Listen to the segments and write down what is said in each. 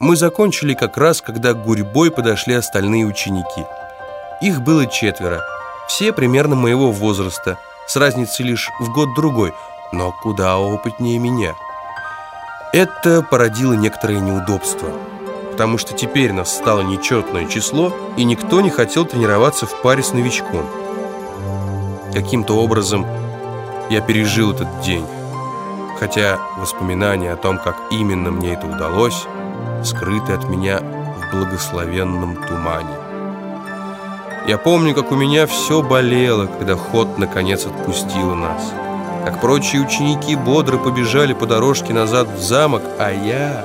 Мы закончили как раз, когда гурьбой подошли остальные ученики. Их было четверо, все примерно моего возраста, с разницей лишь в год-другой, но куда опытнее меня. Это породило некоторые неудобства, потому что теперь нас стало нечетное число, и никто не хотел тренироваться в паре с новичком. Каким-то образом я пережил этот день, хотя воспоминания о том, как именно мне это удалось, скрыты от меня в благословенном тумане. Я помню, как у меня все болело, когда ход наконец отпустила нас. Как прочие ученики бодро побежали по дорожке назад в замок, а я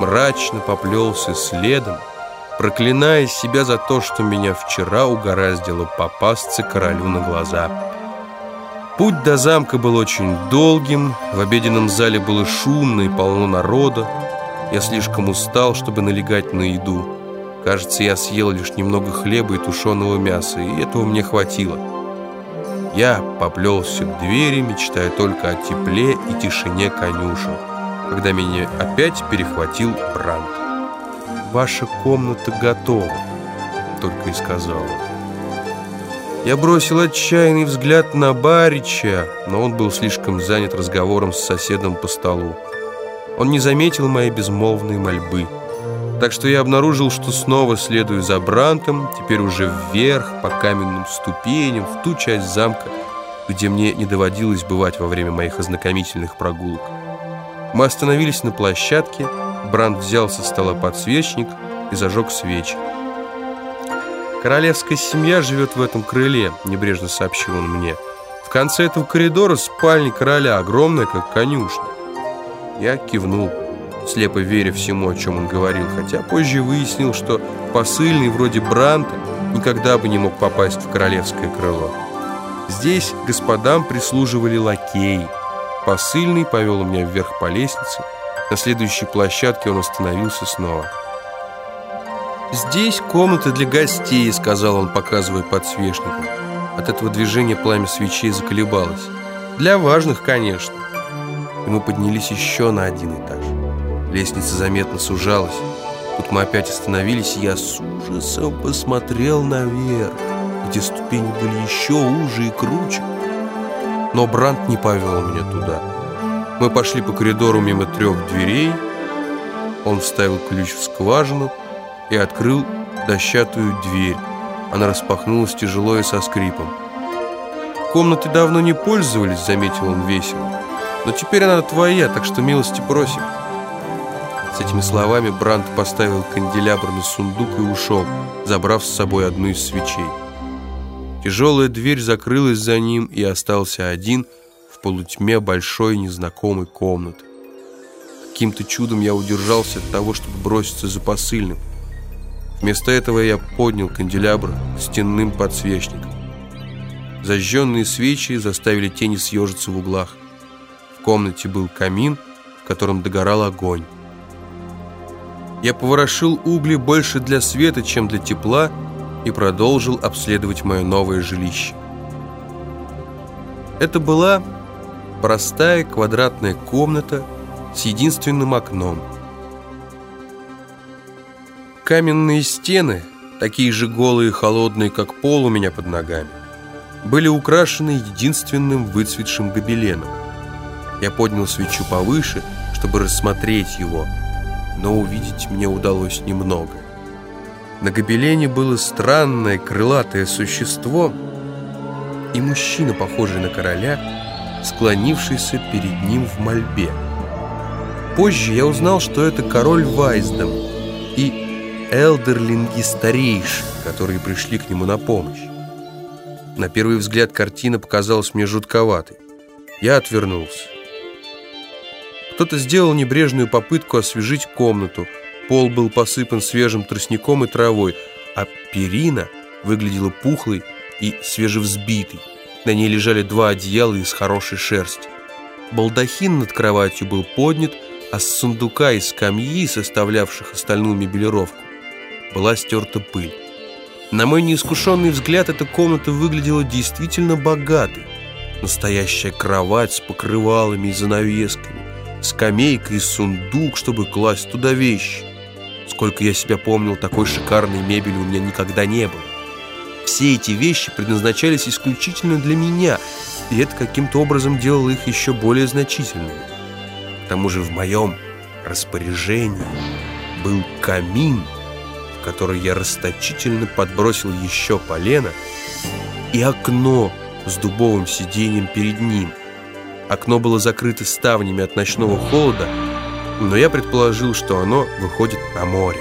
мрачно поплелся следом, проклиная себя за то, что меня вчера угораздило попасться королю на глаза. Путь до замка был очень долгим, в обеденном зале было шумно и полно народа. Я слишком устал, чтобы налегать на еду. Кажется, я съел лишь немного хлеба и тушеного мяса, и этого мне хватило. Я поплелся к двери, мечтая только о тепле и тишине конюшен, когда меня опять перехватил Бранд. «Ваша комната готова», — только и сказала. Я бросил отчаянный взгляд на Барича, но он был слишком занят разговором с соседом по столу. Он не заметил моей безмолвной мольбы. Так что я обнаружил, что снова следую за Брантом, теперь уже вверх, по каменным ступеням, в ту часть замка, где мне не доводилось бывать во время моих ознакомительных прогулок. Мы остановились на площадке, Брант взял со стола подсвечник и зажег свечи. «Королевская семья живет в этом крыле», — небрежно сообщил он мне. «В конце этого коридора спальня короля, огромная, как конюшня». Я кивнул слепо веря всему, о чем он говорил, хотя позже выяснил, что посыльный вроде Бранта никогда бы не мог попасть в королевское крыло. Здесь господам прислуживали лакеи. Посыльный повел меня вверх по лестнице. На следующей площадке он остановился снова. «Здесь комната для гостей», — сказал он, показывая подсвечником. От этого движения пламя свечей заколебалось. «Для важных, конечно». И мы поднялись еще на один этаж. Лестница заметно сужалась. Тут мы опять остановились, и я с ужасом посмотрел наверх, где ступени были еще уже и круче. Но Брант не повел меня туда. Мы пошли по коридору мимо трех дверей. Он вставил ключ в скважину и открыл дощатую дверь. Она распахнулась тяжело и со скрипом. «Комнаты давно не пользовались», — заметил он весело. «Но теперь она твоя, так что милости просим». С этими словами Бранд поставил канделябр на сундук и ушел, забрав с собой одну из свечей. Тяжелая дверь закрылась за ним и остался один в полутьме большой незнакомой комнаты. Каким-то чудом я удержался от того, чтобы броситься за посыльным. Вместо этого я поднял канделябр стенным подсвечником. Зажженные свечи заставили тени съежиться в углах. В комнате был камин, в котором догорал огонь. Я поворошил угли больше для света, чем для тепла, и продолжил обследовать мое новое жилище. Это была простая квадратная комната с единственным окном. Каменные стены, такие же голые и холодные, как пол у меня под ногами, были украшены единственным выцветшим гобеленом. Я поднял свечу повыше, чтобы рассмотреть его – но увидеть мне удалось немного. На гобелене было странное крылатое существо и мужчина, похожий на короля, склонившийся перед ним в мольбе. Позже я узнал, что это король Вайсдом и элдерлинги старейшие, которые пришли к нему на помощь. На первый взгляд картина показалась мне жутковатой. Я отвернулся. Кто-то сделал небрежную попытку освежить комнату. Пол был посыпан свежим тростником и травой, а перина выглядела пухлой и свежевзбитой. На ней лежали два одеяла из хорошей шерсти. Балдахин над кроватью был поднят, а с сундука и скамьи, составлявших остальную мебелировку, была стерта пыль. На мой неискушенный взгляд, эта комната выглядела действительно богатой. Настоящая кровать с покрывалами и занавесками, скамейка и сундук, чтобы класть туда вещи. Сколько я себя помнил, такой шикарной мебели у меня никогда не было. Все эти вещи предназначались исключительно для меня, и это каким-то образом делало их еще более значительными. К тому же в моем распоряжении был камин, в который я расточительно подбросил еще полено, и окно с дубовым сиденьем перед ним. Окно было закрыто ставнями от ночного холода, но я предположил, что оно выходит на море.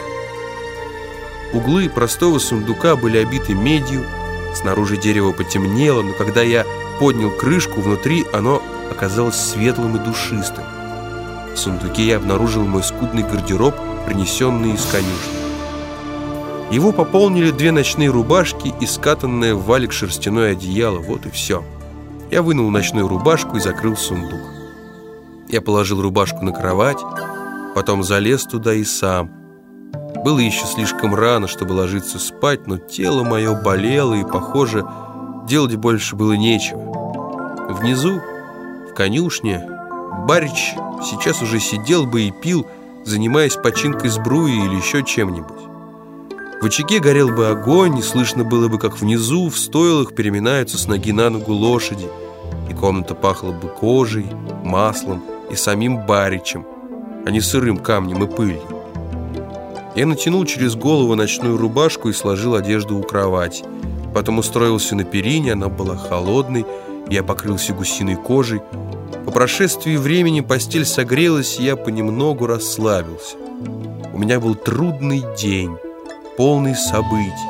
Углы простого сундука были обиты медью, снаружи дерево потемнело, но когда я поднял крышку, внутри оно оказалось светлым и душистым. В сундуке я обнаружил мой скудный гардероб, принесенный из конюшни. Его пополнили две ночные рубашки и скатанное в валик шерстяное одеяло. Вот и все. Я вынул ночную рубашку и закрыл сундук. Я положил рубашку на кровать, потом залез туда и сам. Было еще слишком рано, чтобы ложиться спать, но тело мое болело, и, похоже, делать больше было нечего. Внизу, в конюшне, Барич сейчас уже сидел бы и пил, занимаясь починкой сбруи или еще чем-нибудь. В очаге горел бы огонь, и слышно было бы, как внизу в стойлах переминаются с ноги на ногу лошади, и комната пахла бы кожей, маслом и самим баричем, а не сырым камнем и пылью. Я натянул через голову ночную рубашку и сложил одежду у кровати. Потом устроился на перине, она была холодной, я покрылся гусиной кожей. По прошествии времени постель согрелась, и я понемногу расслабился. У меня был трудный день полный событий.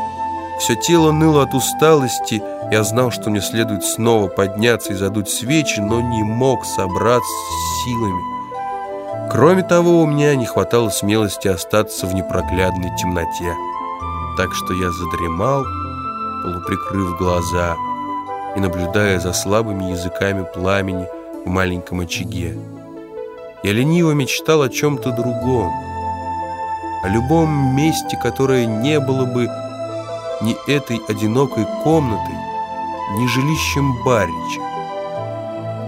Все тело ныло от усталости, я знал, что мне следует снова подняться и задуть свечи, но не мог собраться с силами. Кроме того, у меня не хватало смелости остаться в непроглядной темноте. Так что я задремал, полуприкрыв глаза и наблюдая за слабыми языками пламени в маленьком очаге. Я лениво мечтал о чем-то другом о любом месте, которое не было бы ни этой одинокой комнатой, ни жилищем Барича,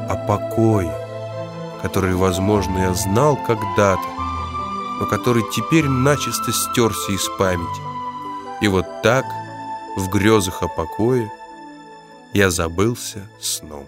о покое, который, возможно, я знал когда-то, но который теперь начисто стерся из памяти. И вот так, в грезах о покое, я забылся сном.